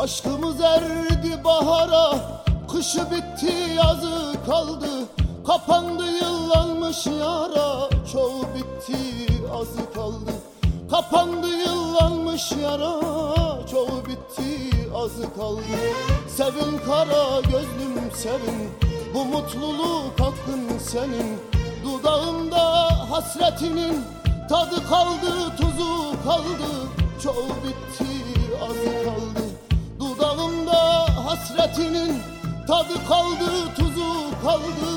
Aşkımız erdi bahara Kışı bitti yazı kaldı. Kapandı yıllanmış yara Çoğu bitti azı kaldı. Kapandı yıllanmış yara Çoğu bitti azı kaldı. Sevin kara gözlüm sevin Bu mutluluk hakkın senin. Dudağında hasretinin Tadı kaldı tuzu kaldı Çoğu bitti azı kaldı. Dudağımda hasretinin Tadı kaldı tuzu kaldı.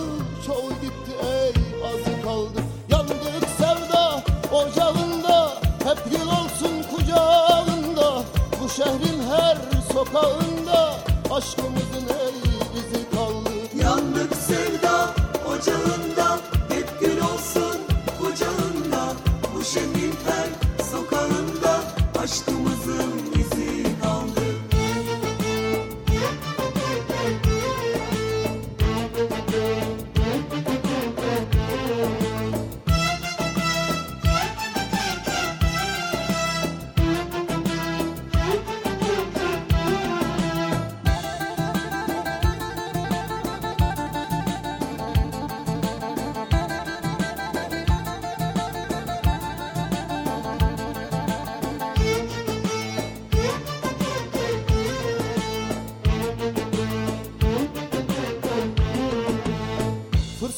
Çoğu gitti ey azı kaldı. Yandık sevda ocağında Hep gül olsun kucağında. Bu şehrin her sokağında Aşkımızın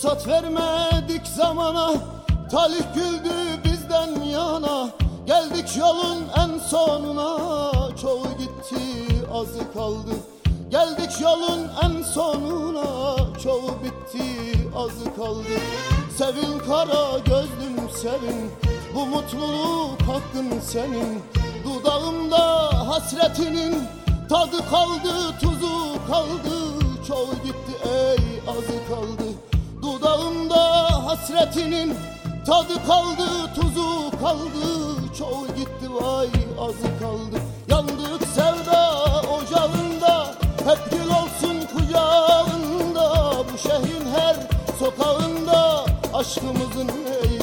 Fırsat vermedik zamana. Talih güldü bizden yana. Geldik yolun en sonuna. Çoğu gitti azı kaldı. Geldik yolun en sonuna. Çoğu bitti azı kaldı. Sevin kara gözlüm sevin. Bu mutluluk hakkın senin. Dudağımda hasretinin Tadı kaldı tuzu kaldı. Çoğu gitti ey azı kaldı hasretinin Tadı kaldı tuzu kaldı. Çoğu gitti vay azı kaldı. Yandık sevda ocağında Hep gül olsun kucağında. Bu şehrin her sokağında Aşkımızın izi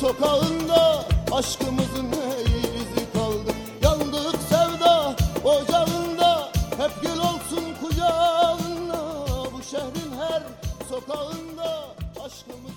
sokağında aşkımızın neyimizi kaldı? Yandık sevda ocağında hep gül olsun kucağında. Bu şehrin her sokağında aşkımız